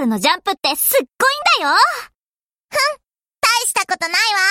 ルのジャンプってすっごいんだよふん大したことないわ。